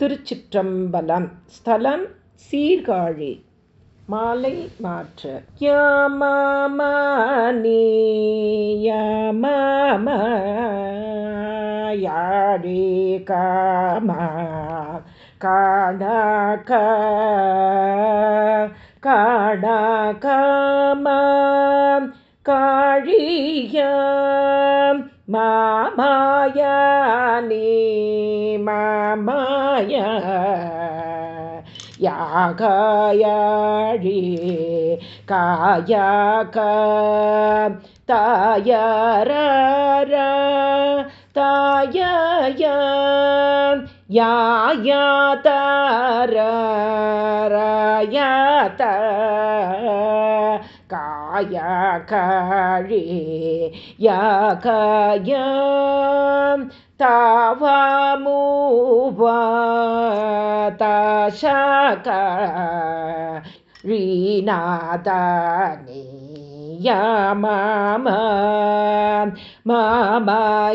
திருச்சிற்றம்பலம். ஸ்தலம் சீர்காழி. மாலை மாற்று. யாமி யாடி காமா காடாக காடாகாமா காழிய மாமாயா நீ மாமாய யாகாயாழி காயாக தாயர தாய யாயா தார ராயாத காய காழி யாகாய தாவாமூவா தாஷாக ரீநாதானி யாமாமா மாமாயானி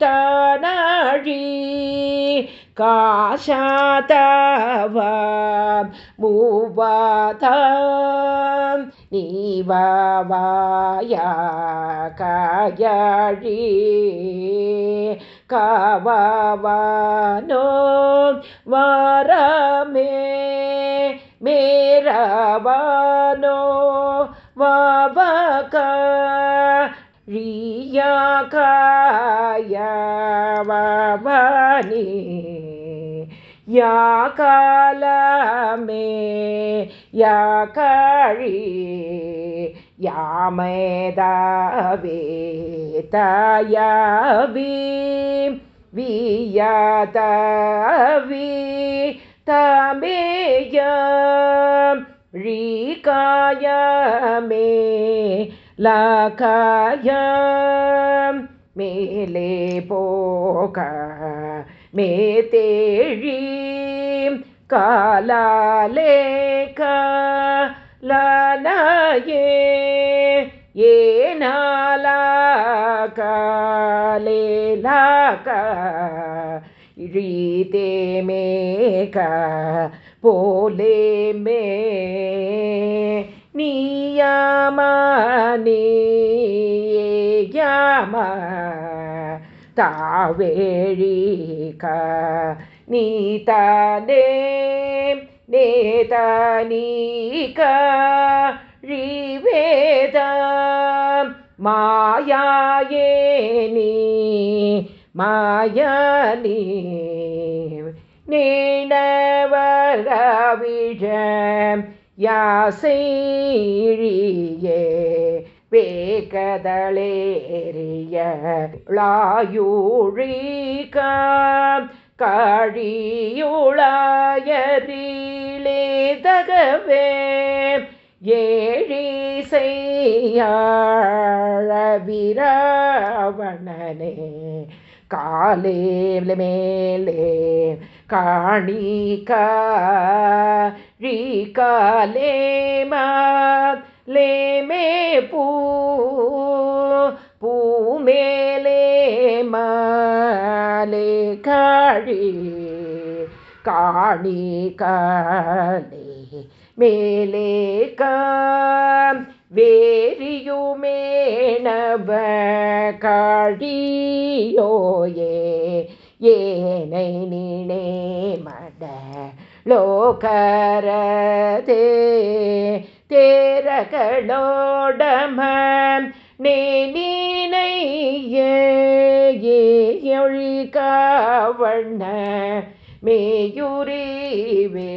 தானாழி. காஷாதவா மூவாதாம். நீவாவாயா காயாழி காவானோ வாரமே மேரவானோ வாவக ரியா காயவானி யா காலமே யா கழி யாமேதாவே தாயாவி வியாதவி தமேய ழீகாயமே லகாயம். மேலே போக மே தேழி காலாலேக லனயே ஏனாலாக இழிதே மேக போலே மே நீயாம தாவேழிக நீதானே நேதனீக ரிவேத மாயாயே நீ மாயனி நீணவரவிழம் யாசைழியே வேகதளேரிய ளாயூழிக கழியுளாயரிலே தகவே ஏழி காலே மேலே காணிக ரிகாலே லேமே பூ பூமேலே மாலே காழி காணி காலே மேலே காம் வேரியுமேணவ காழியோயே ஏனை நினே மட லோகரதே. தேரகளோடம நேனினையொழிகாவண்ண மேயுரிவே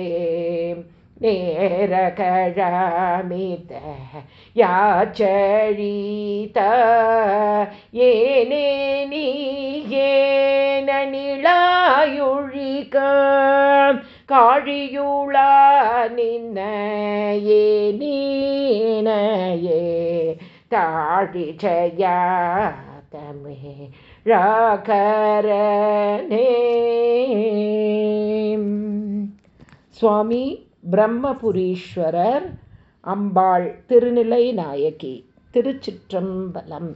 நேரகழமித யாச்சழித ஏனே நீ ஏன நிழாயுழிக காழியுள நின்ன ஏ நீனையே ராகரனே. சுவாமி பிரம்மபுரீஸ்வரர் அம்பாள் திருநிலை நாயகி திருச்சிற்றம்பலம்.